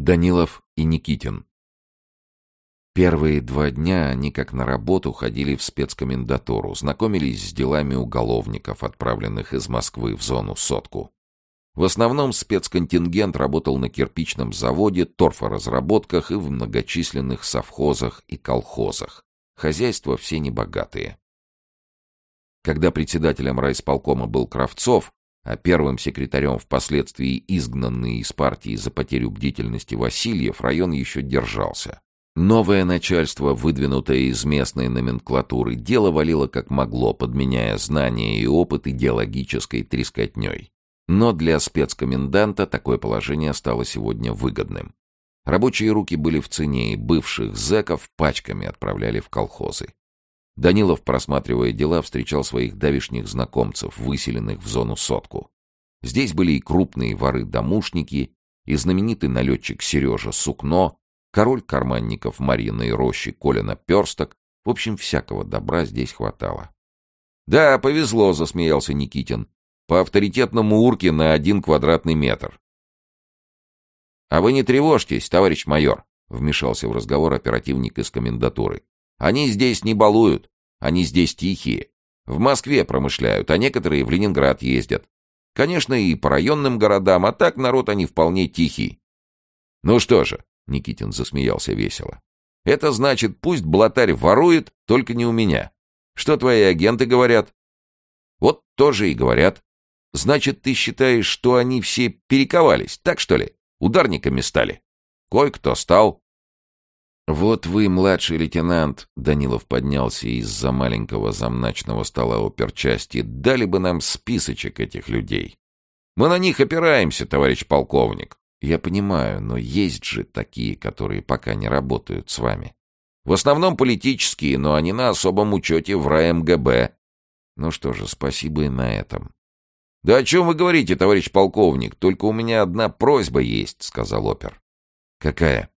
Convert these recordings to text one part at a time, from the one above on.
Данилов и Никитин. Первые два дня они, как на работу, ходили в спецкомендатуру, знакомились с делами уголовников, отправленных из Москвы в зону сотку. В основном спецконтингент работал на кирпичном заводе, торфоразработках и в многочисленных совхозах и колхозах. Хозяйства все небогатые. Когда председателем райсполкома был Кравцов, а первым секретарем впоследствии изгнанный из партии за потерю бдительности Васильев, район еще держался. Новое начальство, выдвинутое из местной номенклатуры, дело валило как могло, подменяя знания и опыт идеологической трескотней. Но для спецкоменданта такое положение стало сегодня выгодным. Рабочие руки были в цене, и бывших зэков пачками отправляли в колхозы. Данилов, просматривая дела, встречал своих давишних знакомцев, выселенных в зону сотку. Здесь были и крупные воры-домушники, и знаменитый налетчик Сережа Сукно, король карманников Марьиной рощи Коля Наперсток. В общем, всякого добра здесь хватало. «Да, повезло», — засмеялся Никитин. «По авторитетному урке на один квадратный метр». «А вы не тревожьтесь, товарищ майор», — вмешался в разговор оперативник из комендатуры. «Они здесь не балуют. Они здесь тихие. В Москве промышляют, а некоторые в Ленинград ездят. Конечно, и по районным городам, а так народ они вполне тихий». «Ну что же», — Никитин засмеялся весело. «Это значит, пусть блатарь ворует, только не у меня. Что твои агенты говорят?» «Вот тоже и говорят. Значит, ты считаешь, что они все перековались, так что ли? Ударниками стали?» «Кое-кто стал». «Вот вы, младший лейтенант», — Данилов поднялся из-за маленького замначного стола оперчасти, «дали бы нам списочек этих людей. Мы на них опираемся, товарищ полковник. Я понимаю, но есть же такие, которые пока не работают с вами. В основном политические, но они на особом учете в РАМГБ. Ну что же, спасибо и на этом. «Да о чем вы говорите, товарищ полковник? Только у меня одна просьба есть», — сказал опер. «Какая?»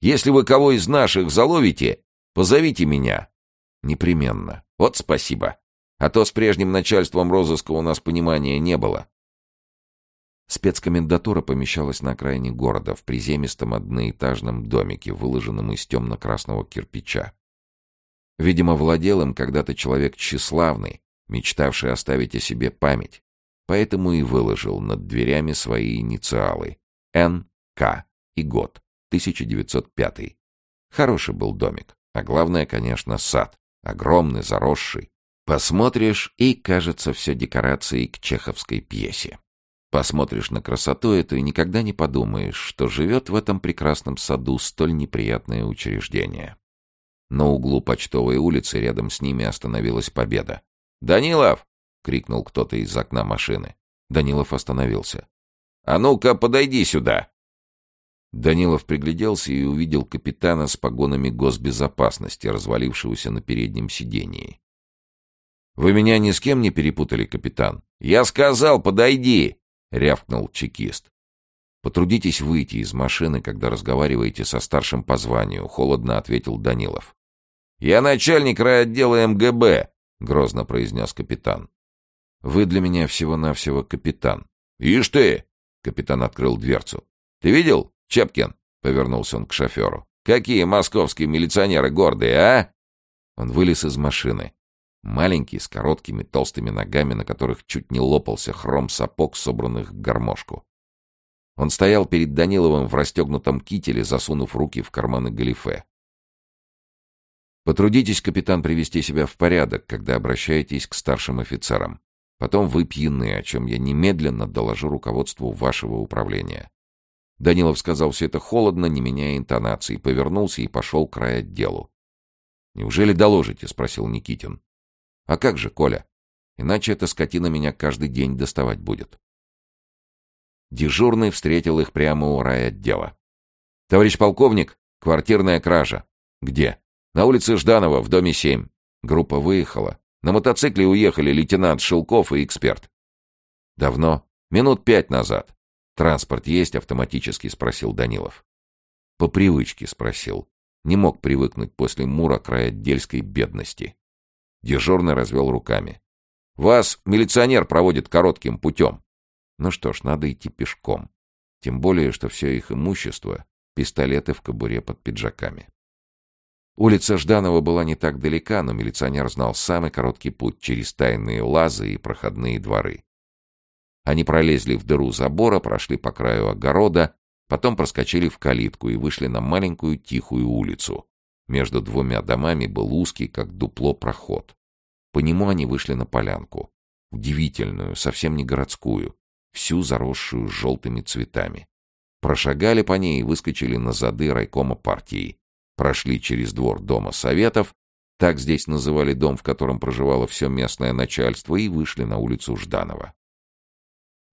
«Если вы кого из наших заловите, позовите меня». «Непременно. Вот спасибо. А то с прежним начальством розыска у нас понимания не было. Спецкомендатура помещалась на окраине города, в приземистом одноэтажном домике, выложенном из темно-красного кирпича. Видимо, владел им когда-то человек тщеславный, мечтавший оставить о себе память, поэтому и выложил над дверями свои инициалы — Н, К и год, 1905. Хороший был домик, а главное, конечно, сад, огромный, заросший. Посмотришь, и кажется все декорацией к чеховской пьесе. Посмотришь на красоту эту и никогда не подумаешь, что живет в этом прекрасном саду столь неприятное учреждение. На углу почтовой улицы рядом с ними остановилась Победа. «Данилов!» — крикнул кто-то из окна машины. Данилов остановился. «А ну-ка, подойди сюда!» Данилов пригляделся и увидел капитана с погонами госбезопасности, развалившегося на переднем сидении. «Вы меня ни с кем не перепутали, капитан?» «Я сказал, подойди!» — рявкнул чекист. «Потрудитесь выйти из машины, когда разговариваете со старшим по званию», — холодно ответил Данилов. «Я начальник райотдела МГБ», — грозно произнес капитан. «Вы для меня всего-навсего капитан». «Ишь ты!» — капитан открыл дверцу. «Ты видел, Чепкин?» — повернулся он к шоферу. «Какие московские милиционеры гордые, а?» Он вылез из машины. Маленький, с короткими толстыми ногами, на которых чуть не лопался хром сапог, собранных в гармошку. Он стоял перед Даниловым в расстегнутом кителе, засунув руки в карманы галифе. Потрудитесь, капитан, привести себя в порядок, когда обращаетесь к старшим офицерам. Потом вы пьяны, о чем я немедленно доложу руководству вашего управления. Данилов сказал все это холодно, не меняя интонации, повернулся и пошел к райотделу. «Неужели доложите?» — спросил Никитин. А как же, Коля? Иначе эта скотина меня каждый день доставать будет. Дежурный встретил их прямо у райотдела. «Товарищ полковник, квартирная кража». «Где?» «На улице Жданова, в доме 7». Группа выехала. На мотоцикле уехали лейтенант Шелков и эксперт. «Давно?» «Минут пять назад». «Транспорт есть автоматически?» — спросил Данилов. «По привычке», — спросил. Не мог привыкнуть после Мура к райотдельской бедности. Дежурный развел руками. «Вас милиционер проводит коротким путем». Ну что ж, надо идти пешком. Тем более, что все их имущество пистолеты в кобуре под пиджаками. Улица Жданова была не так далека, но милиционер знал самый короткий путь через тайные лазы и проходные дворы. Они пролезли в дыру забора, прошли по краю огорода, потом проскочили в калитку и вышли на маленькую тихую улицу. Между двумя домами был узкий, как дупло, проход. По нему они вышли на полянку. Удивительную, совсем не городскую, всю заросшую желтыми цветами. Прошагали по ней и выскочили на зады райкома партии. Прошли через двор Дома Советов, так здесь называли дом, в котором проживало все местное начальство, и вышли на улицу Жданова.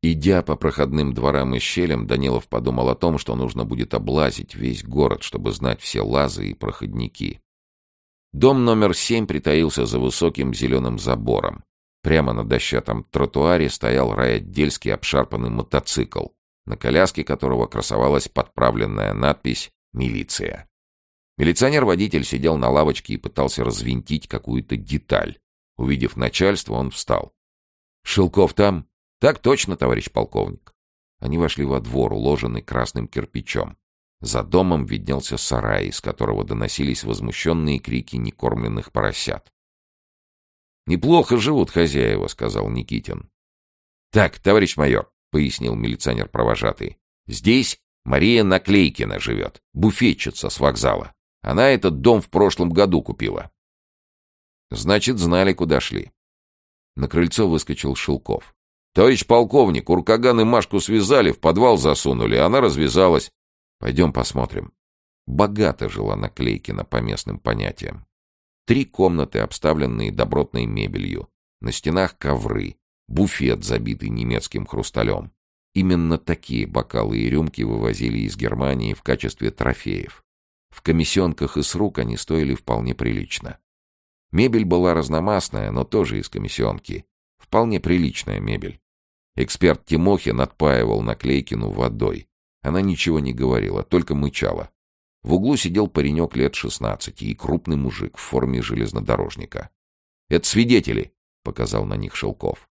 Идя по проходным дворам и щелям, Данилов подумал о том, что нужно будет облазить весь город, чтобы знать все лазы и проходники. Дом номер семь притаился за высоким зеленым забором. Прямо на дощатом тротуаре стоял райотдельский обшарпанный мотоцикл, на коляске которого красовалась подправленная надпись «Милиция». Милиционер-водитель сидел на лавочке и пытался развинтить какую-то деталь. Увидев начальство, он встал. «Шелков там?» «Так точно, товарищ полковник». Они вошли во двор, уложенный красным кирпичом. За домом виднелся сарай, из которого доносились возмущенные крики некормленных поросят. «Неплохо живут хозяева», — сказал Никитин. «Так, товарищ майор», — пояснил милиционер-провожатый, — «здесь Мария Наклейкина живет, буфетчица с вокзала. Она этот дом в прошлом году купила». «Значит, знали, куда шли». На крыльцо выскочил Шелков. «Товарищ полковник, Уркаган и Машку связали, в подвал засунули, она развязалась. Пойдем посмотрим». Богато жила Наклейкина по местным понятиям. Три комнаты, обставленные добротной мебелью. На стенах ковры, буфет, забитый немецким хрусталем. Именно такие бокалы и рюмки вывозили из Германии в качестве трофеев. В комиссионках и с рук они стоили вполне прилично. Мебель была разномастная, но тоже из комиссионки. Вполне приличная мебель. Эксперт Тимохин отпаивал Наклейкину водой. Она ничего не говорила, только мычала. В углу сидел паренек лет шестнадцати и крупный мужик в форме железнодорожника. «Это свидетели», — показал на них Шелков.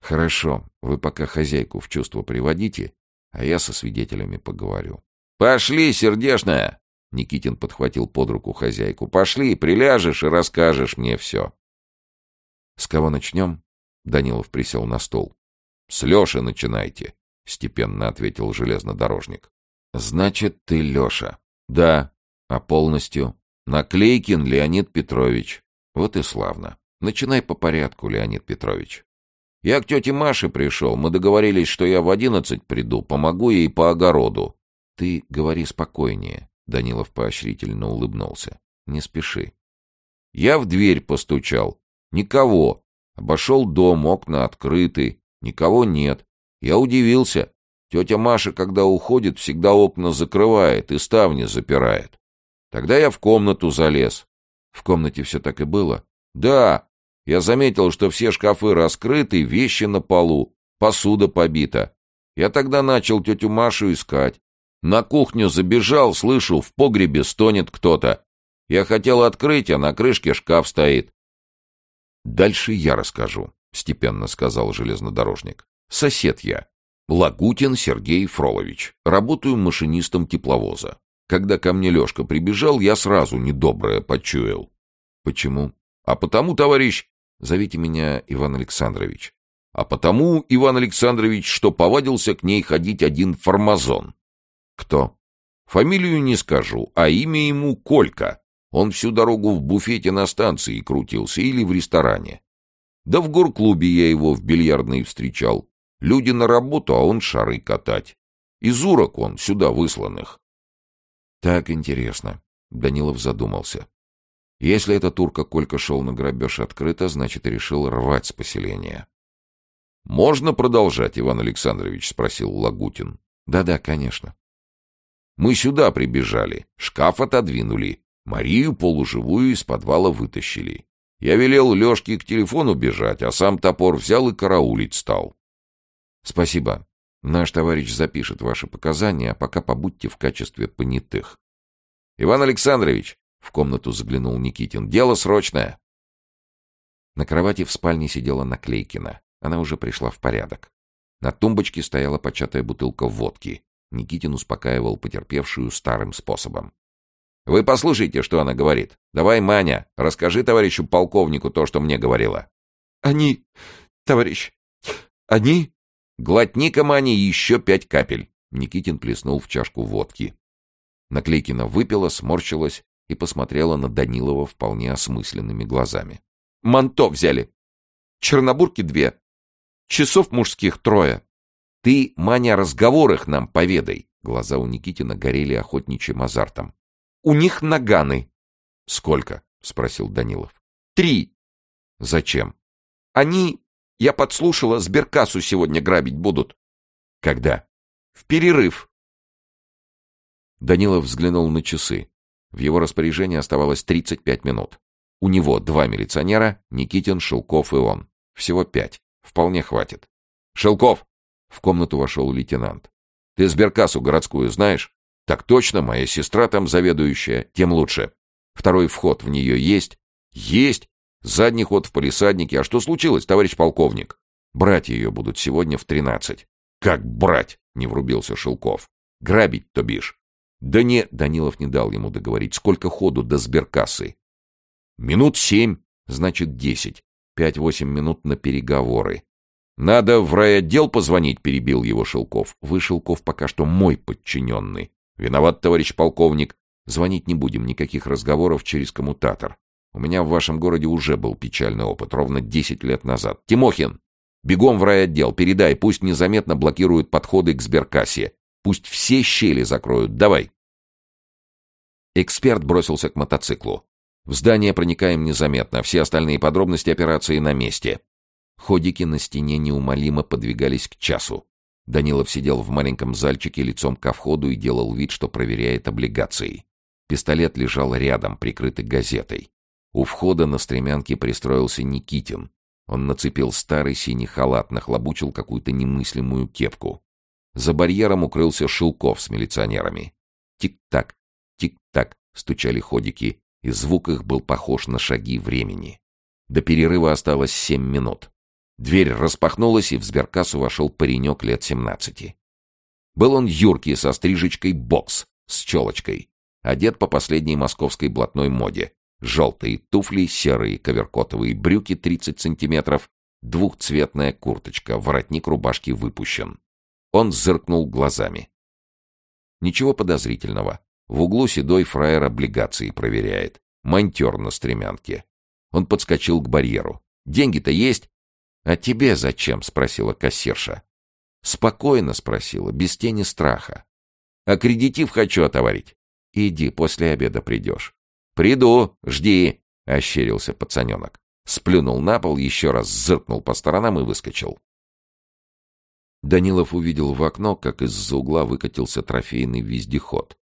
«Хорошо, вы пока хозяйку в чувство приводите, а я со свидетелями поговорю». «Пошли, сердешная!» Никитин подхватил под руку хозяйку. «Пошли, приляжешь и расскажешь мне все». «С кого начнем?» Данилов присел на стол. «С Леши начинайте», — степенно ответил железнодорожник. «Значит, ты Леша?» Да. А полностью? Наклейкин Леонид Петрович. Вот и славно. Начинай по порядку, Леонид Петрович. Я к тете Маше пришел. Мы договорились, что я в одиннадцать приду, помогу ей по огороду. Ты говори спокойнее. Данилов поощрительно улыбнулся. Не спеши. Я в дверь постучал. Никого. Обошел дом, окна открыты. Никого нет. Я удивился. Тетя Маша, когда уходит, всегда окна закрывает и ставни запирает. Тогда я в комнату залез. В комнате все так и было? Да. Я заметил, что все шкафы раскрыты, вещи на полу, посуда побита. Я тогда начал тетю Машу искать. На кухню забежал, слышу, в погребе стонет кто-то. Я хотел открыть, а на крышке шкаф стоит. «Дальше я расскажу», — степенно сказал железнодорожник. «Сосед я. Лагутин Сергей Фролович. Работаю машинистом тепловоза. Когда ко мне Лешка прибежал, я сразу недоброе почуял. Почему? А потому, товарищ... Зовите меня Иван Александрович. А потому, Иван Александрович, что повадился к ней ходить один формазон. Кто? Фамилию не скажу, а имя ему Колька. Он всю дорогу в буфете на станции крутился или в ресторане. Да в горклубе я его в бильярдной встречал. Люди на работу, а он шары катать. Из урок он, сюда высланных. Так интересно. Данилов задумался. Если этот турка Колька шел на грабеж открыто, значит, решил рвать с поселения. «Можно продолжать, Иван Александрович?» — спросил Лагутин. «Да-да, конечно». «Мы сюда прибежали, шкаф отодвинули, Марию полуживую из подвала вытащили. Я велел Лешке к телефону бежать, а сам топор взял и караулить стал. Спасибо. Наш товарищ запишет ваши показания, а пока побудьте в качестве понятых. Иван Александрович, в комнату заглянул Никитин. Дело срочное. На кровати в спальне сидела Наклейкина. Она уже пришла в порядок. На тумбочке стояла початая бутылка водки. Никитин успокаивал потерпевшую старым способом. «Вы послушайте, что она говорит. Давай, Маня, расскажи товарищу полковнику то, что мне говорила». «Они... товарищ... они...» «Глотни-ка, Маня, еще пять капель». Никитин плеснул в чашку водки. Наклейкина выпила, сморщилась и посмотрела на Данилова вполне осмысленными глазами. «Манто взяли. Чернобурки две. Часов мужских трое. Ты, Маня, разговорах нам поведай. Глаза у Никитина горели охотничьим азартом. У них наганы. Сколько? Спросил Данилов. Три. Зачем? Они, я подслушала, сберкассу сегодня грабить будут. Когда? В перерыв. Данилов взглянул на часы. В его распоряжении оставалось 35 минут. У него два милиционера, Никитин, Шелков и он. Всего пять. Вполне хватит. «Шелков!» В комнату вошел лейтенант. «Ты сберкассу городскую знаешь?» «Так точно, моя сестра там заведующая, тем лучше. Второй вход в нее есть?» «Есть! Задний ход в полисаднике. А что случилось, товарищ полковник?» «Брать ее будут сегодня в тринадцать». «Как брать?» — не врубился Шелков. «Грабить, то бишь». «Да не...» — Данилов не дал ему договорить. «Сколько ходу до сберкассы?» «Минут семь, значит, десять. Пять-восемь минут на переговоры. «Надо в райотдел позвонить», — перебил его Шелков. «Вы, Шелков, пока что мой подчиненный». «Виноват, товарищ полковник. Звонить не будем, никаких разговоров через коммутатор. У меня в вашем городе уже был печальный опыт, ровно десять лет назад. Тимохин, бегом в райотдел, передай, пусть незаметно блокируют подходы к сберкассе. Пусть все щели закроют. Давай». Эксперт бросился к мотоциклу. В здание проникаем незаметно, все остальные подробности операции на месте. Ходики на стене неумолимо подвигались к часу. Данилов сидел в маленьком зальчике лицом ко входу и делал вид, что проверяет облигации. Пистолет лежал рядом, прикрытый газетой. У входа на стремянке пристроился Никитин. Он нацепил старый синий халат, нахлобучил какую-то немыслимую кепку. За барьером укрылся Шилков с милиционерами. Тик-так, тик-так стучали ходики, и звук их был похож на шаги времени. До перерыва осталось семь минут. Дверь распахнулась, и в сберкассу вошел паренек лет семнадцати. Был он юркий, со стрижечкой бокс, с челочкой, одет по последней московской блатной моде. Желтые туфли, серые коверкотовые брюки 30 сантиметров, двухцветная курточка, воротник рубашки выпущен. Он зыркнул глазами. Ничего подозрительного. В углу седой фраер облигации проверяет. Монтер на стремянке. Он подскочил к барьеру. «Деньги-то есть?» «А тебе зачем?» — спросила кассирша. Спокойно спросила, без тени страха. «Аккредитив хочу отоварить». «Иди, после обеда придешь». «Приду, жди», — ощерился пацаненок. Сплюнул на пол, еще раз зыркнул по сторонам и выскочил. Данилов увидел в окно, как из-за угла выкатился трофейный вездеход.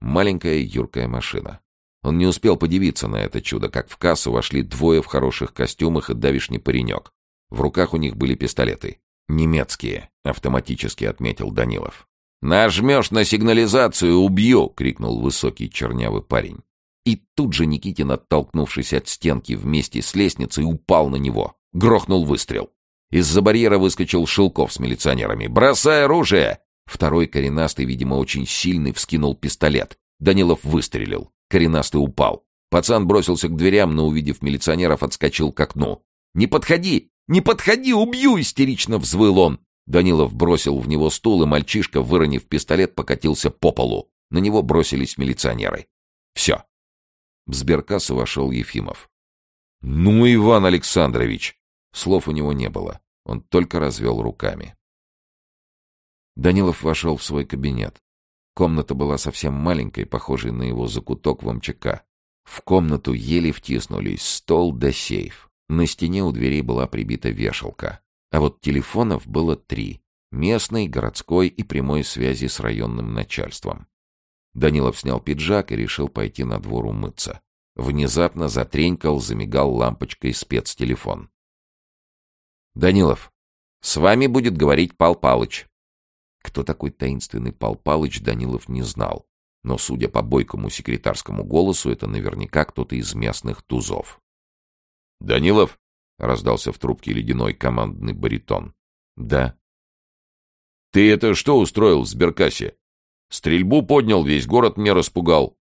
Маленькая юркая машина. Он не успел подивиться на это чудо, как в кассу вошли двое в хороших костюмах и давишний паренек. В руках у них были пистолеты. «Немецкие», — автоматически отметил Данилов. «Нажмешь на сигнализацию, убью!» — крикнул высокий чернявый парень. И тут же Никитин, оттолкнувшись от стенки вместе с лестницей, упал на него. Грохнул выстрел. Из-за барьера выскочил Шелков с милиционерами. «Бросай оружие!» Второй коренастый, видимо, очень сильный, вскинул пистолет. Данилов выстрелил. Коренастый упал. Пацан бросился к дверям, но, увидев милиционеров, отскочил к окну. «Не подходи! «Не подходи, убью!» — истерично взвыл он. Данилов бросил в него стул, и мальчишка, выронив пистолет, покатился по полу. На него бросились милиционеры. Все. В сберкассу вошел Ефимов. «Ну, Иван Александрович!» Слов у него не было. Он только развел руками. Данилов вошел в свой кабинет. Комната была совсем маленькой, похожей на его закуток в МЧК. В комнату еле втиснулись стол да сейф. На стене у дверей была прибита вешалка. А вот телефонов было три. Местный, городской и прямой связи с районным начальством. Данилов снял пиджак и решил пойти на двор умыться. Внезапно затренькал, замигал лампочкой спецтелефон. «Данилов, с вами будет говорить Пал Палыч». Кто такой таинственный Пал Палыч, Данилов не знал. Но, судя по бойкому секретарскому голосу, это наверняка кто-то из местных тузов. «Данилов?» — раздался в трубке ледяной командный баритон. «Да». «Ты это что устроил в сберкассе? Стрельбу поднял, весь город мне распугал.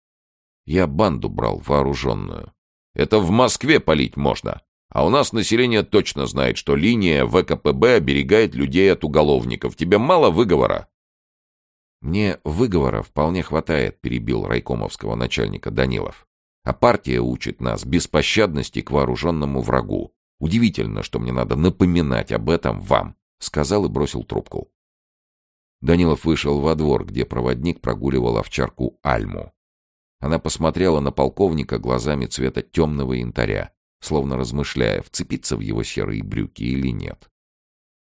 Я банду брал, вооруженную. Это в Москве палить можно. А у нас население точно знает, что линия ВКПБ оберегает людей от уголовников. Тебе мало выговора?» «Мне выговора вполне хватает», — перебил райкомовского начальника Данилов. «А партия учит нас беспощадности к вооруженному врагу. Удивительно, что мне надо напоминать об этом вам», — сказал и бросил трубку. Данилов вышел во двор, где проводник прогуливал овчарку Альму. Она посмотрела на полковника глазами цвета темного янтаря, словно размышляя, вцепиться в его серые брюки или нет.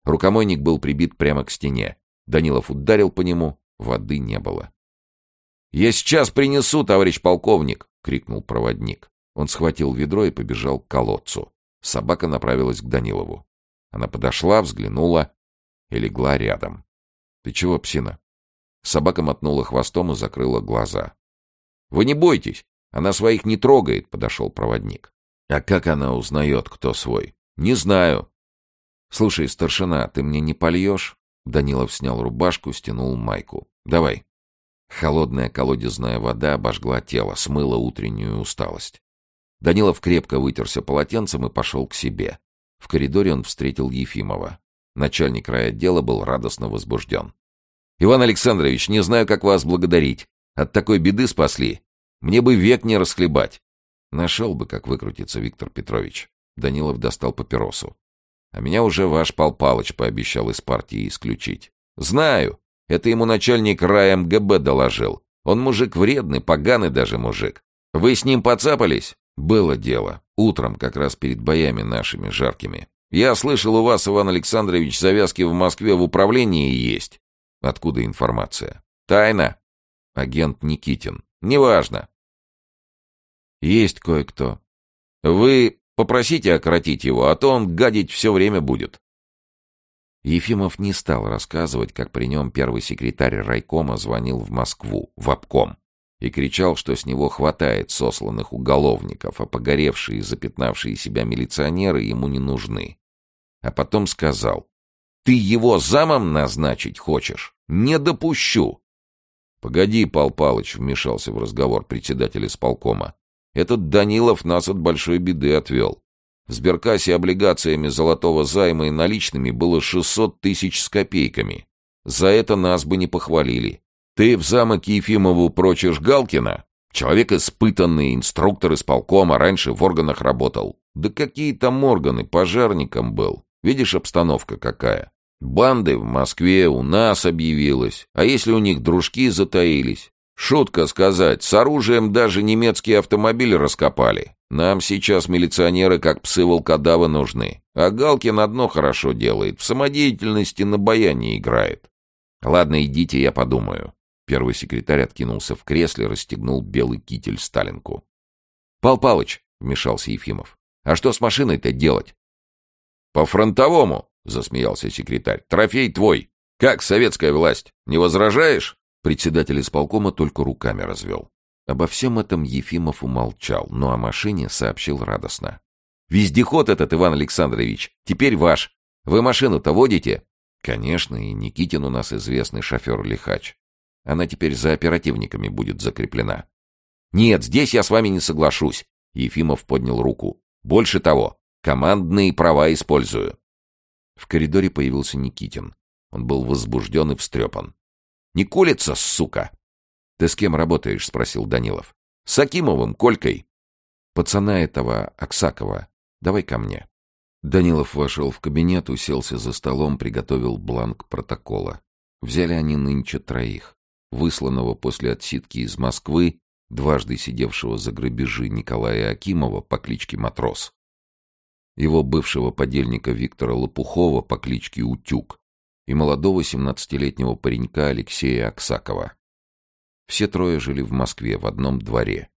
Рукомойник был прибит прямо к стене. Данилов ударил по нему, воды не было. «Я сейчас принесу, товарищ полковник!» — крикнул проводник. Он схватил ведро и побежал к колодцу. Собака направилась к Данилову. Она подошла, взглянула и легла рядом. «Ты чего, псина?» Собака мотнула хвостом и закрыла глаза. «Вы не бойтесь, она своих не трогает», — подошел проводник. А как она узнает, кто свой? Не знаю. Слушай, старшина, ты мне не польешь? Данилов снял рубашку, стянул майку. Давай. Холодная колодезная вода обожгла тело, смыла утреннюю усталость. Данилов крепко вытерся полотенцем и пошел к себе. В коридоре он встретил Ефимова. Начальник райотдела был радостно возбужден. «Иван Александрович, не знаю, как вас благодарить. От такой беды спасли. Мне бы век не расхлебать. Нашел бы, как выкрутиться, Виктор Петрович. Данилов достал папиросу. А меня уже ваш Пал Палыч пообещал из партии исключить. Знаю. Это ему начальник РайМГБ доложил. Он мужик вредный, поганый даже мужик. Вы с ним поцапались? Было дело. Утром, как раз перед боями нашими жаркими. Я слышал, у вас, Иван Александрович, завязки в Москве в управлении есть. Откуда информация? Тайна. Агент Никитин. Неважно. Есть кое-кто. Вы попросите окротить его, а то он гадить все время будет. Ефимов не стал рассказывать, как при нем первый секретарь райкома звонил в Москву, в обком, и кричал, что с него хватает сосланных уголовников, а погоревшие и запятнавшие себя милиционеры ему не нужны. А потом сказал, «Ты его замом назначить хочешь? Не допущу!» «Погоди, Пал Палыч», — вмешался в разговор председатель исполкома. Этот Данилов нас от большой беды отвел. В сберкассе облигациями золотого займа и наличными было 600 тысяч с копейками. За это нас бы не похвалили. Ты в замок Ефимову прочишь Галкина? Человек испытанный, инструктор из полкома, раньше в органах работал. Да какие там органы, пожарником был. Видишь, обстановка какая. Банды в Москве у нас объявилась. А если у них дружки затаились? Шутка сказать, с оружием даже немецкие автомобили раскопали. Нам сейчас милиционеры как псы волкодавы нужны. А Галкин одно хорошо делает, в самодеятельности на баяне играет. Ладно, идите, я подумаю. Первый секретарь откинулся в кресле, расстегнул белый китель Сталинку. Пал Палыч, вмешался Ефимов, а что с машиной-то делать? По-фронтовому, засмеялся секретарь. Трофей твой. Как советская власть? Не возражаешь? Председатель исполкома только руками развел. Обо всем этом Ефимов умолчал, но о машине сообщил радостно. «Вездеход этот, Иван Александрович, теперь ваш. Вы машину-то водите?» «Конечно, и Никитин у нас известный шофер-лихач. Она теперь за оперативниками будет закреплена». «Нет, здесь я с вами не соглашусь», — Ефимов поднял руку. «Больше того, командные права использую». В коридоре появился Никитин. Он был возбужден и встрепан. Не колется, сука!» «Ты с кем работаешь?» — спросил Данилов. «С Акимовым, Колькой». «Пацана этого, Аксакова, давай ко мне». Данилов вошел в кабинет, уселся за столом, приготовил бланк протокола. Взяли они нынче троих. Высланного после отсидки из Москвы, дважды сидевшего за грабежи Николая Акимова по кличке Матрос. Его бывшего подельника Виктора Лопухова по кличке Утюг и молодого 17-летнего паренька Алексея Аксакова. Все трое жили в Москве в одном дворе.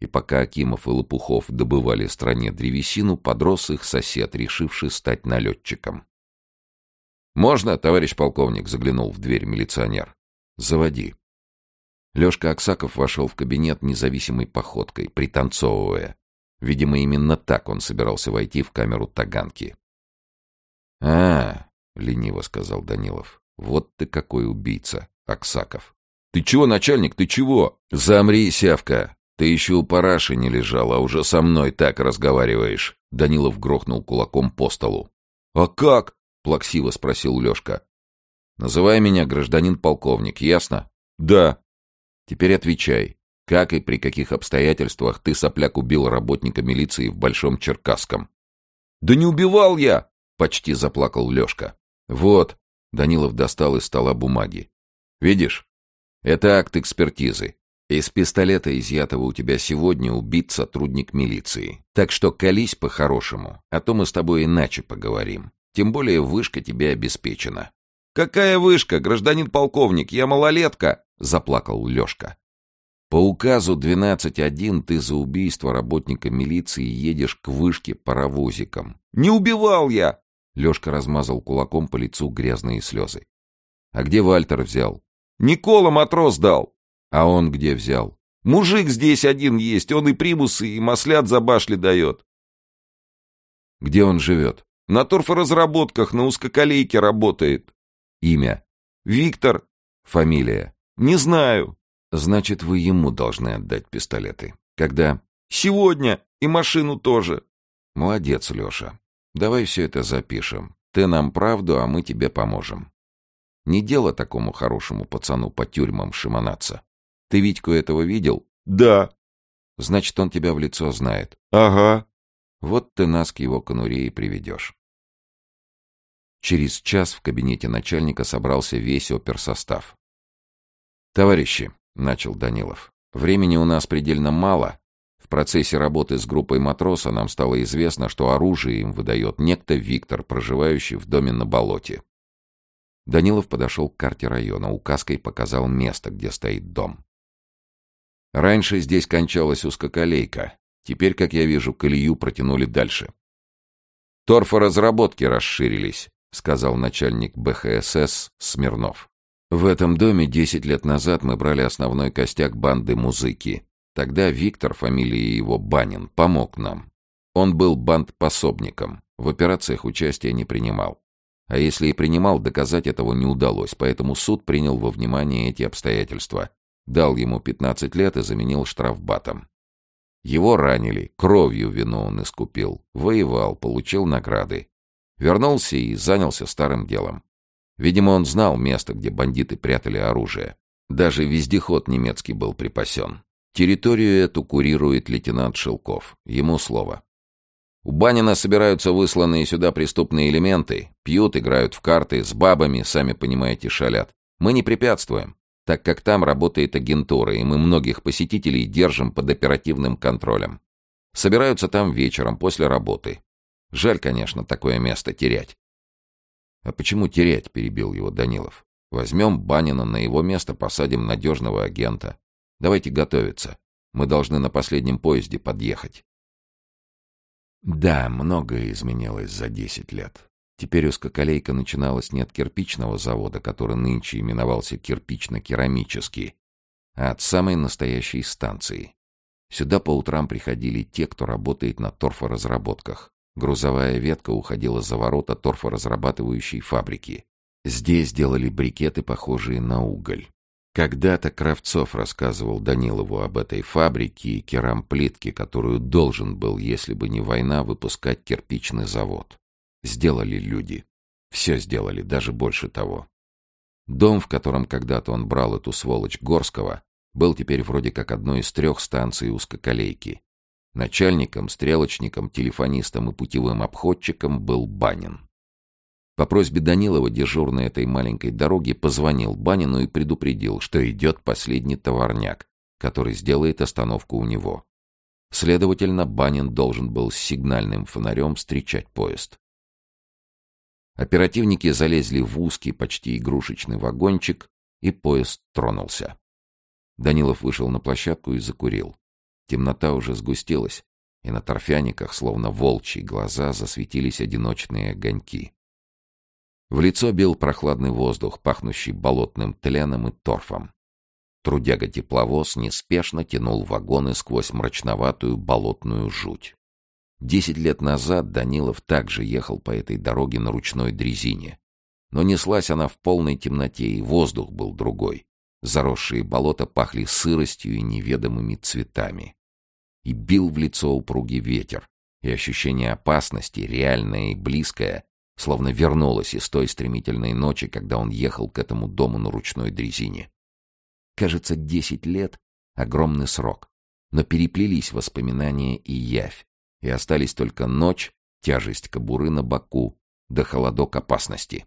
И пока Акимов и Лопухов добывали стране древесину, подрос их сосед, решивший стать налетчиком. «Можно, товарищ полковник?» — заглянул в дверь милиционер. «Заводи». Лешка Аксаков вошел в кабинет независимой походкой, пританцовывая. Видимо, именно так он собирался войти в камеру Таганки. «А, — лениво сказал Данилов. «Вот ты какой убийца, Аксаков. Ты чего, начальник, ты чего? Замри, сявка. Ты еще у параши не лежал, а уже со мной так разговариваешь. Данилов грохнул кулаком по столу. А как? Плаксиво спросил Лешка. Называй меня гражданин-полковник, ясно? Да. Теперь отвечай. Как и при каких обстоятельствах ты, сопляк, убил работника милиции в Большом Черкасском? Да не убивал я! Почти заплакал Лешка. Вот. Данилов достал из стола бумаги. Видишь? Это акт экспертизы. Из пистолета, изъятого у тебя сегодня, убит сотрудник милиции. Так что колись по-хорошему, а то мы с тобой иначе поговорим. Тем более вышка тебе обеспечена. «Какая вышка, гражданин полковник? Я малолетка!» — заплакал Лешка. По указу 12.1 ты за убийство работника милиции едешь к вышке паровозиком. Не убивал я! Лешка размазал кулаком по лицу грязные слезы. А где Вальтер взял? Никола матрос дал. А он где взял? Мужик здесь один есть, он и примусы, и маслят за башли дает. Где он живет? На торфоразработках, на узкоколейке работает. Имя? Виктор. Фамилия? Не знаю. Значит, вы ему должны отдать пистолеты. Когда? Сегодня. И машину тоже. Молодец, Леша. Давай все это запишем. Ты нам правду, а мы тебе поможем. Не дело такому хорошему пацану по тюрьмам шиманаться. Ты Витьку этого видел? Да. Значит, он тебя в лицо знает. Ага. Вот ты нас к его конуре и приведешь. Через час в кабинете начальника собрался весь оперсостав. «Товарищи», — начал Данилов, — «времени у нас предельно мало. В процессе работы с группой матроса нам стало известно, что оружие им выдает некто Виктор, проживающий в доме на болоте. Данилов подошел к карте района, указкой показал место, где стоит дом. Раньше здесь кончалась узкоколейка. Теперь, как я вижу, колею протянули дальше. Торфоразработки расширились. — сказал начальник БХСС Смирнов. «В этом доме десять лет назад мы брали основной костяк банды музыки. Тогда Виктор, фамилия его Банин, помог нам. Он был бандпособником, в операциях участия не принимал. А если и принимал, доказать этого не удалось, поэтому суд принял во внимание эти обстоятельства, дал ему 15 лет и заменил штрафбатом. Его ранили, кровью вину он искупил, воевал, получил награды. Вернулся и занялся старым делом. Видимо, он знал место, где бандиты прятали оружие. Даже вездеход немецкий был припасен. Территорию эту курирует лейтенант Шелков. Ему слово. У Банина собираются высланные сюда преступные элементы. Пьют, играют в карты, с бабами, сами понимаете, шалят. Мы не препятствуем, так как там работает агентура, и мы многих посетителей держим под оперативным контролем. Собираются там вечером, после работы. Жаль, конечно, такое место терять. А почему терять, перебил его Данилов. Возьмем Банина на его место, посадим надежного агента. Давайте готовиться. Мы должны на последнем поезде подъехать. Да, многое изменилось за десять лет. Теперь узкоколейка начиналась не от кирпичного завода, который нынче именовался кирпично-керамический, а от самой настоящей станции. Сюда по утрам приходили те, кто работает на торфоразработках. Грузовая ветка уходила за ворота торфоразрабатывающей фабрики. Здесь делали брикеты, похожие на уголь. Когда-то Кравцов рассказывал Данилову об этой фабрике и керамплитке, которую должен был, если бы не война, выпускать кирпичный завод. Сделали люди. Все сделали, даже больше того. Дом, в котором когда-то он брал эту сволочь Горского, был теперь вроде как одной из трех станций узкоколейки. Начальником, стрелочником, телефонистом и путевым обходчиком был Банин. По просьбе Данилова дежурный этой маленькой дороги позвонил Банину и предупредил, что идет последний товарняк, который сделает остановку у него. Следовательно, Банин должен был с сигнальным фонарем встречать поезд. Оперативники залезли в узкий, почти игрушечный вагончик, и поезд тронулся. Данилов вышел на площадку и закурил. Темнота уже сгустилась, и на торфяниках, словно волчьи глаза, засветились одиночные огоньки. В лицо бил прохладный воздух, пахнущий болотным тленом и торфом. Трудяга-тепловоз неспешно тянул вагоны сквозь мрачноватую болотную жуть. Десять лет назад Данилов также ехал по этой дороге на ручной дрезине. Но неслась она в полной темноте, и воздух был другой. Заросшие болота пахли сыростью и неведомыми цветами. И бил в лицо упругий ветер, и ощущение опасности, реальное и близкое, словно вернулось из той стремительной ночи, когда он ехал к этому дому на ручной дрезине. Кажется, десять лет — огромный срок, но переплелись воспоминания и явь, и остались только ночь, тяжесть кобуры на боку, да холодок опасности.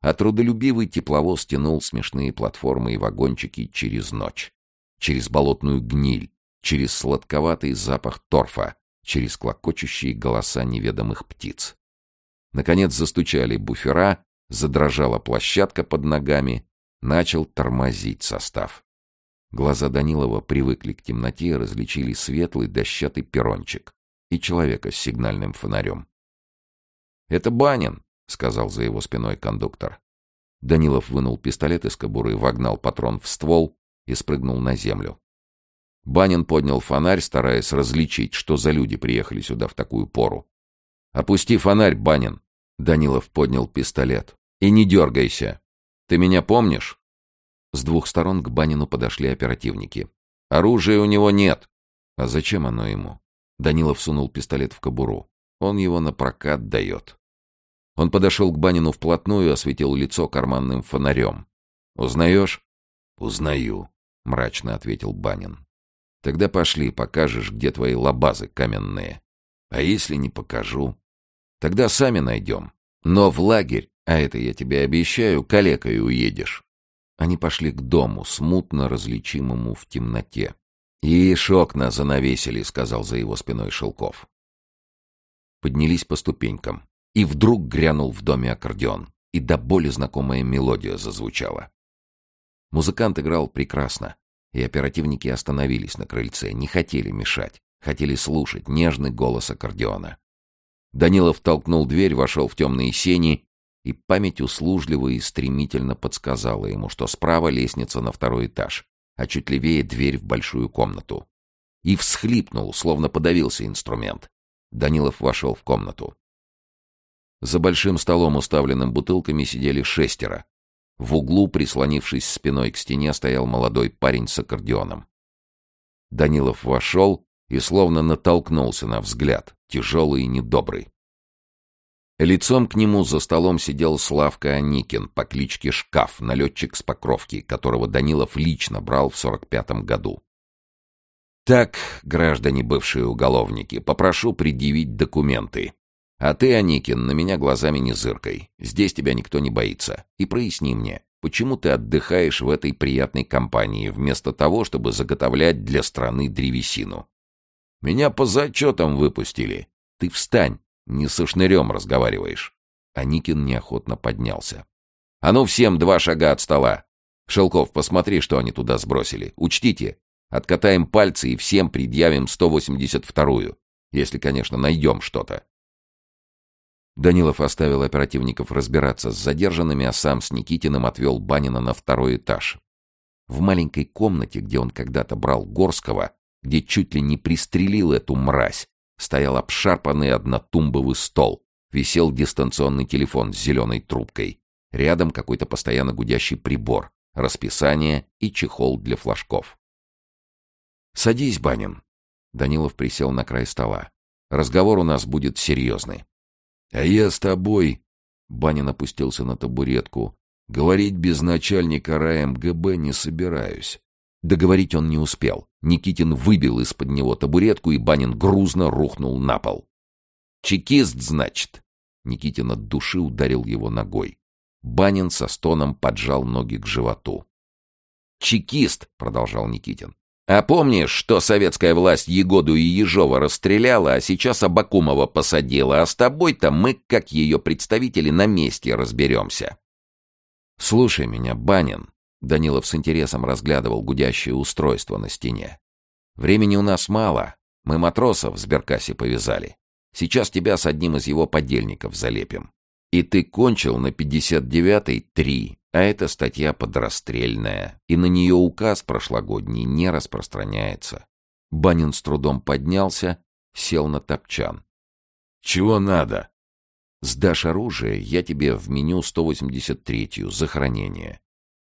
А трудолюбивый тепловоз тянул смешные платформы и вагончики через ночь, через болотную гниль, через сладковатый запах торфа, через клокочущие голоса неведомых птиц. Наконец застучали буфера, задрожала площадка под ногами, начал тормозить состав. Глаза Данилова привыкли к темноте и различили светлый дощатый перрончик и человека с сигнальным фонарем. «Это Банин», — сказал за его спиной кондуктор. Данилов вынул пистолет из кобуры, вогнал патрон в ствол и спрыгнул на землю. Банин поднял фонарь, стараясь различить, что за люди приехали сюда в такую пору. «Опусти фонарь, Банин!» Данилов поднял пистолет. «И не дергайся! Ты меня помнишь?» С двух сторон к Банину подошли оперативники. «Оружия у него нет!» «А зачем оно ему?» Данилов сунул пистолет в кобуру. Он его на прокат дает. Он подошел к Банину вплотную, осветил лицо карманным фонарем. «Узнаешь?» «Узнаю», — мрачно ответил Банин. «Тогда пошли, покажешь, где твои лабазы каменные. А если не покажу? Тогда сами найдем. Но в лагерь, а это я тебе обещаю, калекой уедешь». Они пошли к дому, смутно различимому в темноте. «Ишь, окна занавесили», — сказал за его спиной Шелков. Поднялись по ступенькам. И вдруг грянул в доме аккордеон, и до боли знакомая мелодия зазвучала. Музыкант играл прекрасно, и оперативники остановились на крыльце, не хотели мешать, хотели слушать нежный голос аккордеона. Данилов толкнул дверь, вошел в темные сени, и память услужливо и стремительно подсказала ему, что справа лестница на второй этаж, а чуть левее дверь в большую комнату. И всхлипнул, словно подавился инструмент. Данилов вошел в комнату. За большим столом, уставленным бутылками, сидели шестеро. В углу, прислонившись спиной к стене, стоял молодой парень с аккордеоном. Данилов вошел и словно натолкнулся на взгляд, тяжелый и недобрый. Лицом к нему за столом сидел Славка Аникин по кличке Шкаф, налетчик с Покровки, которого Данилов лично брал в сорок пятом году. «Так, граждане бывшие уголовники, попрошу предъявить документы. А ты, Аникин, на меня глазами не зыркай. Здесь тебя никто не боится. И проясни мне, почему ты отдыхаешь в этой приятной компании, вместо того, чтобы заготовлять для страны древесину? Меня по зачетам выпустили. Ты встань, не со шнырем разговариваешь. Аникин неохотно поднялся. А ну всем два шага от стола. Шелков, посмотри, что они туда сбросили. Учтите, откатаем пальцы и всем предъявим 182-ю. Если, конечно, найдем что-то. Данилов оставил оперативников разбираться с задержанными, а сам с Никитиным отвел Банина на второй этаж. В маленькой комнате, где он когда-то брал Горского, где чуть ли не пристрелил эту мразь, стоял обшарпанный однотумбовый стол, висел дистанционный телефон с зеленой трубкой, рядом какой-то постоянно гудящий прибор, расписание и чехол для флажков. «Садись, Банин». Данилов присел на край стола. «Разговор у нас будет серьезный». А я с тобой, Банин опустился на табуретку, говорить без начальника РАМГБ не собираюсь. Договорить он не успел. Никитин выбил из-под него табуретку, и Банин грузно рухнул на пол. «Чекист, значит?» Никитин от души ударил его ногой. Банин со стоном поджал ноги к животу. «Чекист!» — продолжал Никитин. А помнишь, что советская власть Егоду и Ежова расстреляла, а сейчас Абакумова посадила, а с тобой-то мы, как ее представители, на месте разберемся? Слушай меня, Банин. Данилов с интересом разглядывал гудящее устройство на стене. Времени у нас мало. Мы матросов в сберкассе повязали. Сейчас тебя с одним из его подельников залепим. И ты кончил на 59-й три, а эта статья подрастрельная, и на нее указ прошлогодний не распространяется. Банин с трудом поднялся, сел на топчан. «Чего надо?» «Сдашь оружие, я тебе вменю 183-ю за хранение.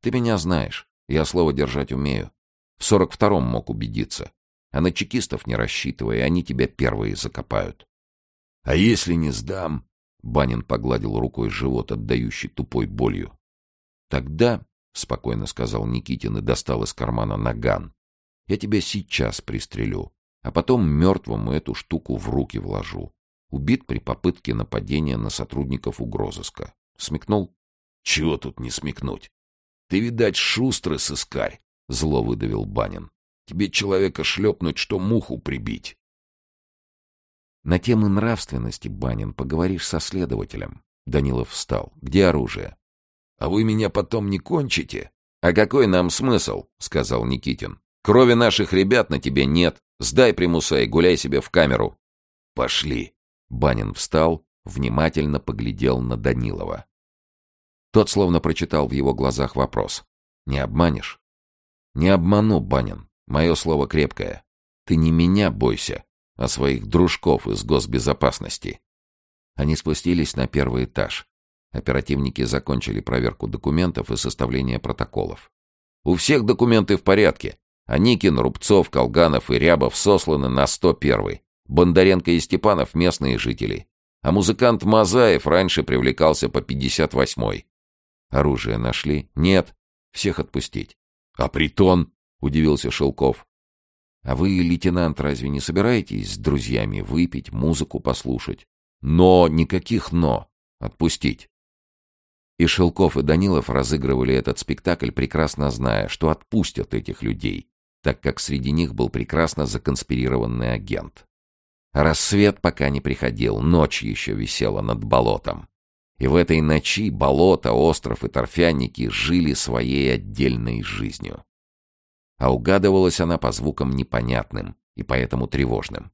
Ты меня знаешь. Я слово держать умею. В сорок втором мог убедиться. А на чекистов не рассчитывай, они тебя первые закопают. — А если не сдам? — Банин погладил рукой живот, отдающий тупой болью. — Тогда, — спокойно сказал Никитин и достал из кармана наган, — я тебя сейчас пристрелю, а потом мертвому эту штуку в руки вложу. Убит при попытке нападения на сотрудников угрозыска. Смекнул? — Чего тут не смекнуть? Ты, видать, шустрый сыскарь, — зло выдавил Банин. — Тебе человека шлепнуть, что муху прибить. На темы нравственности, Банин, поговоришь со следователем. Данилов встал. Где оружие? — А вы меня потом не кончите? — А какой нам смысл? — сказал Никитин. — Крови наших ребят на тебе нет. Сдай примуса и гуляй себе в камеру. — Пошли. Банин встал, внимательно поглядел на Данилова. Тот словно прочитал в его глазах вопрос. «Не обманешь?» «Не обману, Банин. Мое слово крепкое. Ты не меня бойся, а своих дружков из госбезопасности». Они спустились на первый этаж. Оперативники закончили проверку документов и составление протоколов. «У всех документы в порядке. Аникин, Рубцов, Колганов и Рябов сосланы на 101-й. Бондаренко и Степанов — местные жители. А музыкант Мазаев раньше привлекался по 58-й. Оружие нашли? Нет. Всех отпустить. А притон? Удивился Шелков. А вы, лейтенант, разве не собираетесь с друзьями выпить, музыку послушать? Но, никаких «но». Отпустить. И Шелков, и Данилов разыгрывали этот спектакль, прекрасно зная, что отпустят этих людей, так как среди них был прекрасно законспирированный агент. Рассвет пока не приходил, ночь еще висела над болотом. И в этой ночи болото, остров и торфяники жили своей отдельной жизнью. А угадывалась она по звукам непонятным и поэтому тревожным.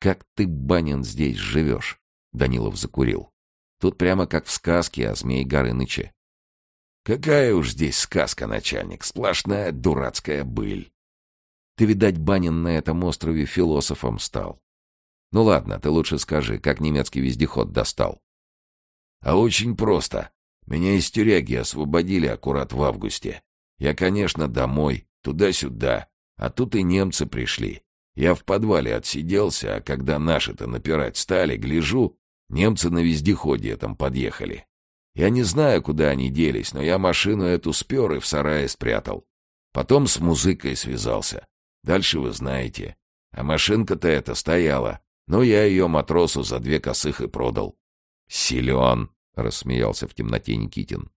«Как ты, Банин, здесь живешь?» — Данилов закурил. «Тут прямо как в сказке о Змей Горыныче». «Какая уж здесь сказка, начальник, сплошная дурацкая быль». «Ты, видать, Банин на этом острове философом стал. Ну ладно, ты лучше скажи, как немецкий вездеход достал?» А очень просто. Меня из тюряги освободили аккурат в августе. Я, конечно, домой, туда-сюда. А тут и немцы пришли. Я в подвале отсиделся, а когда наши-то напирать стали, гляжу, немцы на вездеходе этом подъехали. Я не знаю, куда они делись, но я машину эту спер и в сарае спрятал. Потом с музыкой связался. Дальше вы знаете. А машинка-то эта стояла. Но я ее матросу за две косых и продал. Силен. — рассмеялся в темноте Никитин.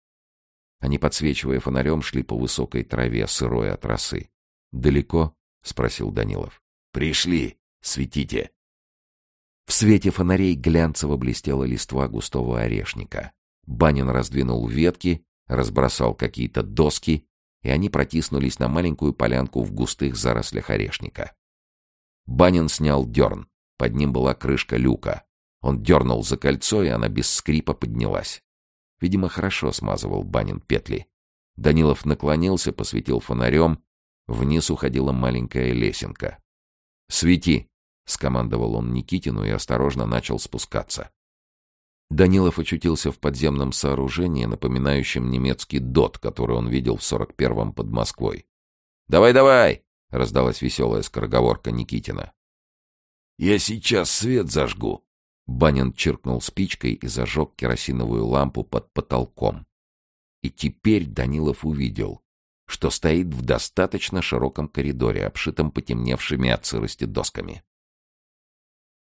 Они, подсвечивая фонарем, шли по высокой траве, сырой от росы. «Далеко?» — спросил Данилов. «Пришли! Светите!» В свете фонарей глянцево блестела листва густого орешника. Банин раздвинул ветки, разбросал какие-то доски, и они протиснулись на маленькую полянку в густых зарослях орешника. Банин снял дерн. Под ним была крышка люка. Он дернул за кольцо, и она без скрипа поднялась. Видимо, хорошо смазывал Банин петли. Данилов наклонился, посветил фонарем. Вниз уходила маленькая лесенка. «Свети!» — скомандовал он Никитину и осторожно начал спускаться. Данилов очутился в подземном сооружении, напоминающем немецкий ДОТ, который он видел в 41-м под Москвой. «Давай, давай!» — раздалась веселая скороговорка Никитина. «Я сейчас свет зажгу!» Банин чиркнул спичкой и зажег керосиновую лампу под потолком. И теперь Данилов увидел, что стоит в достаточно широком коридоре, обшитом потемневшими от сырости досками.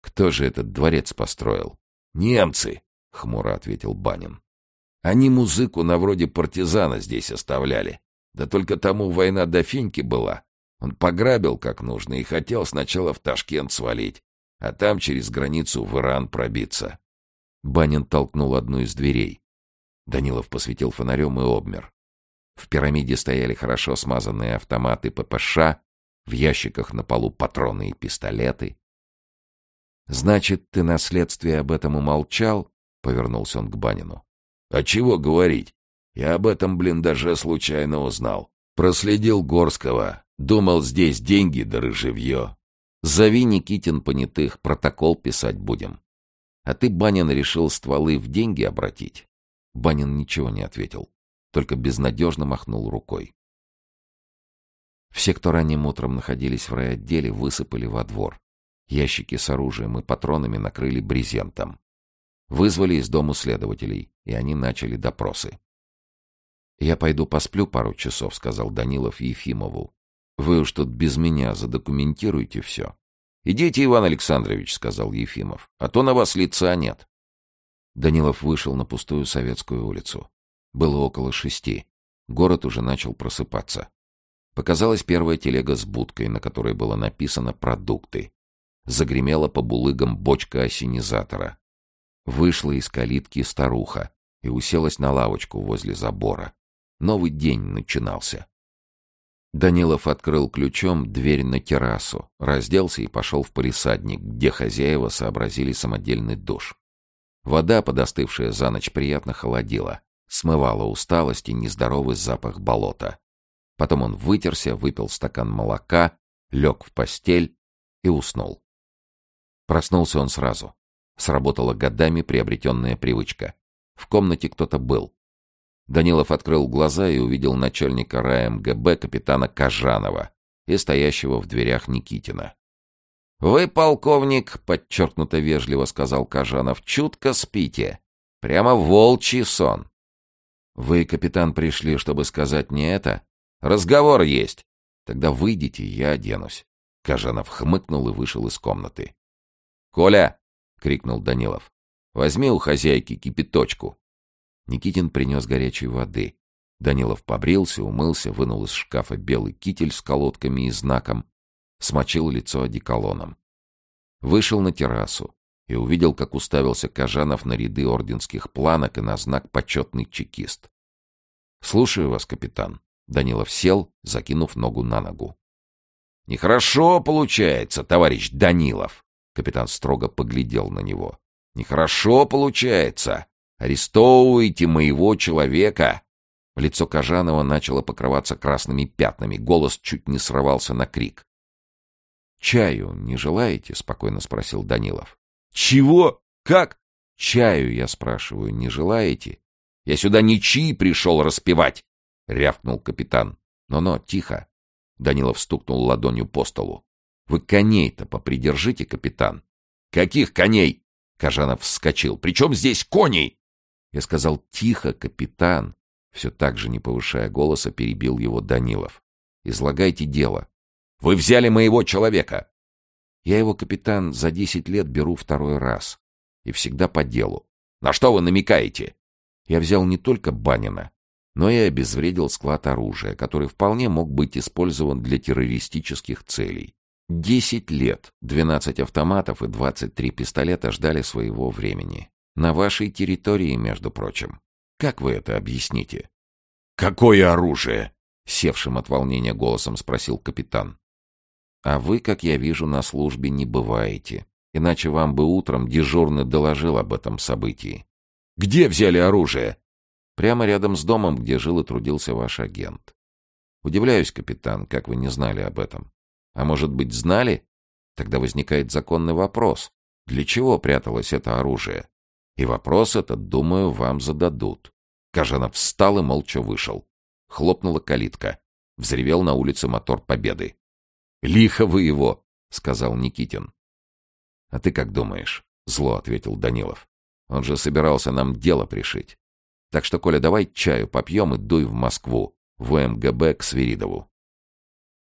«Кто же этот дворец построил?» «Немцы», — хмуро ответил Банин. «Они музыку на вроде партизана здесь оставляли. Да только тому война до Финьки была. Он пограбил как нужно и хотел сначала в Ташкент свалить, а там через границу в Иран пробиться. Банин толкнул одну из дверей. Данилов посветил фонарем и обмер. В пирамиде стояли хорошо смазанные автоматы ППШ, в ящиках на полу патроны и пистолеты. «Значит, ты на следствии об этом умолчал?» — повернулся он к Банину. «А чего говорить? Я об этом, блин, даже случайно узнал. Проследил Горского. Думал, здесь деньги да рыжевье. Зови Никитин понятых, протокол писать будем. А ты, Банин, решил стволы в деньги обратить? Банин ничего не ответил, только безнадежно махнул рукой. Все, кто ранним утром находились в райотделе, высыпали во двор. Ящики с оружием и патронами накрыли брезентом. Вызвали из дому следователей, и они начали допросы. «Я пойду посплю пару часов», — сказал Данилов Ефимову. «Вы уж тут без меня задокументируйте все». «Идите, Иван Александрович», — сказал Ефимов, — «а то на вас лица нет». Данилов вышел на пустую советскую улицу. Было около шести. Город уже начал просыпаться. Показалась первая телега с будкой, на которой было написано «Продукты». Загремела по булыгам бочка осенизатора. Вышла из калитки старуха и уселась на лавочку возле забора. Новый день начинался. Данилов открыл ключом дверь на террасу, разделся и пошел в полисадник, где хозяева сообразили самодельный душ. Вода, подостывшая за ночь, приятно холодила, смывала усталость и нездоровый запах болота. Потом он вытерся, выпил стакан молока, лег в постель и уснул. Проснулся он сразу. Сработала годами приобретенная привычка. В комнате кто-то был. Данилов открыл глаза и увидел начальника РАМГБ капитана Кажанова и стоящего в дверях Никитина. «Вы, полковник, — подчеркнуто вежливо сказал Кажанов, — чутко спите. Прямо волчий сон». «Вы, капитан, пришли, чтобы сказать не это?» «Разговор есть». «Тогда выйдите, я оденусь». Кажанов хмыкнул и вышел из комнаты. «Коля!» — крикнул Данилов. «Возьми у хозяйки кипяточку». Никитин принес горячей воды. Данилов побрился, умылся, вынул из шкафа белый китель с колодками и знаком, смочил лицо одеколоном. Вышел на террасу и увидел, как уставился Кожанов на ряды орденских планок и на знак «Почетный чекист». «Слушаю вас, капитан». Данилов сел, закинув ногу на ногу. «Нехорошо получается, товарищ Данилов!» Капитан строго поглядел на него. «Нехорошо получается! Арестовывайте моего человека!» Лицо Кожанова начало покрываться красными пятнами, голос чуть не срывался на крик. «Чаю не желаете?» — спокойно спросил Данилов. «Чего? Как?» «Чаю, я спрашиваю, не желаете?» «Я сюда не чаи пришел распевать!» — рявкнул капитан. «Но-но, тихо!» Данилов стукнул ладонью по столу. «Вы коней-то попридержите, капитан!» «Каких коней?» Кажанов вскочил. «При чем здесь коней?» Я сказал «Тихо, капитан!» Все так же, не повышая голоса, перебил его Данилов. «Излагайте дело». «Вы взяли моего человека!» «Я его, капитан, за десять лет беру второй раз. И всегда по делу». «На что вы намекаете?» «Я взял не только Банина, но и обезвредил склад оружия, который вполне мог быть использован для террористических целей. Десять лет, двенадцать автоматов и двадцать три пистолета ждали своего времени. На вашей территории, между прочим. Как вы это объясните? Какое оружие? Севшим от волнения голосом спросил капитан. А вы, как я вижу, на службе не бываете. Иначе вам бы утром дежурный доложил об этом событии. Где взяли оружие? Прямо рядом с домом, где жил и трудился ваш агент. Удивляюсь, капитан, как вы не знали об этом. А может быть, знали? Тогда возникает законный вопрос. Для чего пряталось это оружие? И вопрос этот, думаю, вам зададут. Кажанов встал и молча вышел. Хлопнула калитка. Взревел на улице мотор Победы. «Лихо вы его!» — сказал Никитин. «А ты как думаешь?» — зло ответил Данилов. «Он же собирался нам дело пришить. Так что, Коля, давай чаю попьем и дуй в Москву, в МГБ к Свиридову.